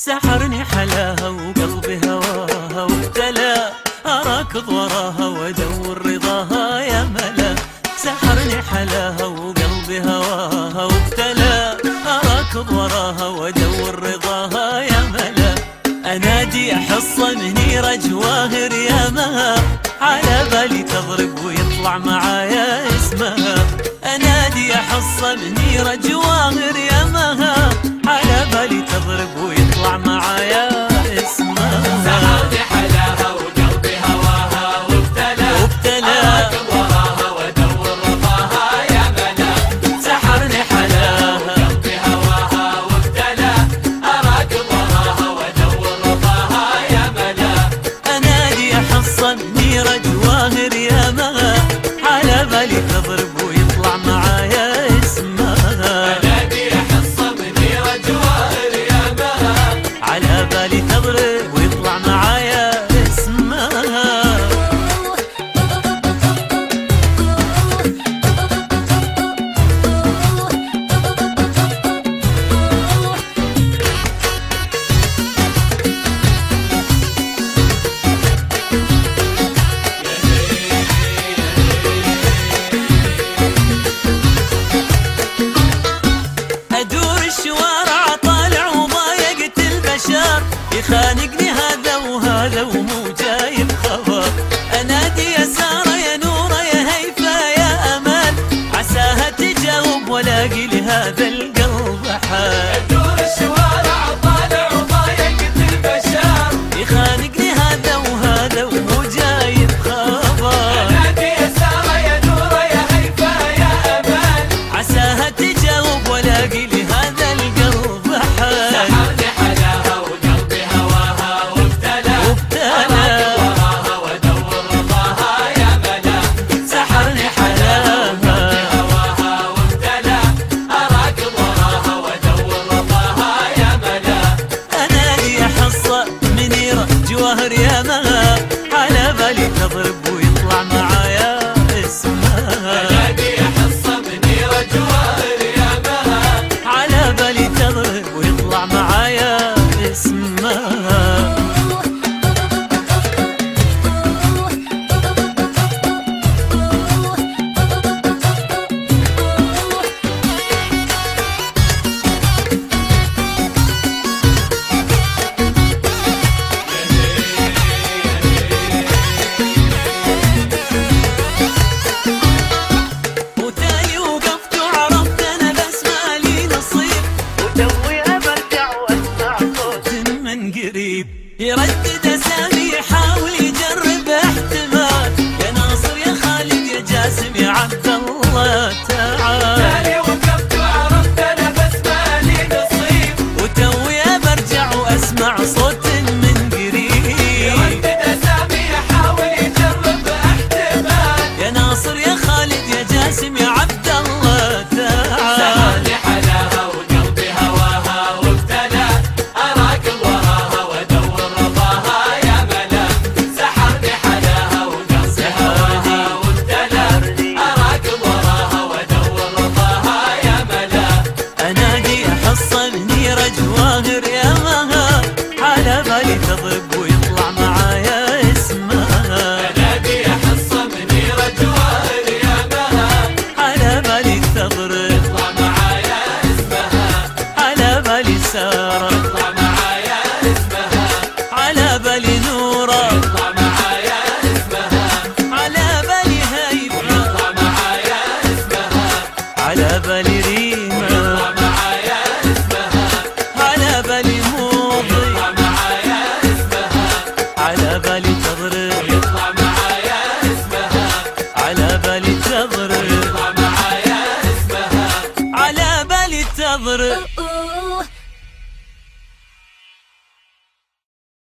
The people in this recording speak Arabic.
سحرني حلاها وقلبي هواها وابتلى. أراكض وراها وأدور رضاها يا ملا. سحرني حلاها وقلبي هواها وابتلى. أراكض وراها وأدور رضاها يا ملا. أنادي احصى مني جواهر يا مها. على بالي تضرب ويطلع معايا اسمها. أنادي احصى مني جواهر يا مها. على بالي تضرب ويطلع आया Hani lover.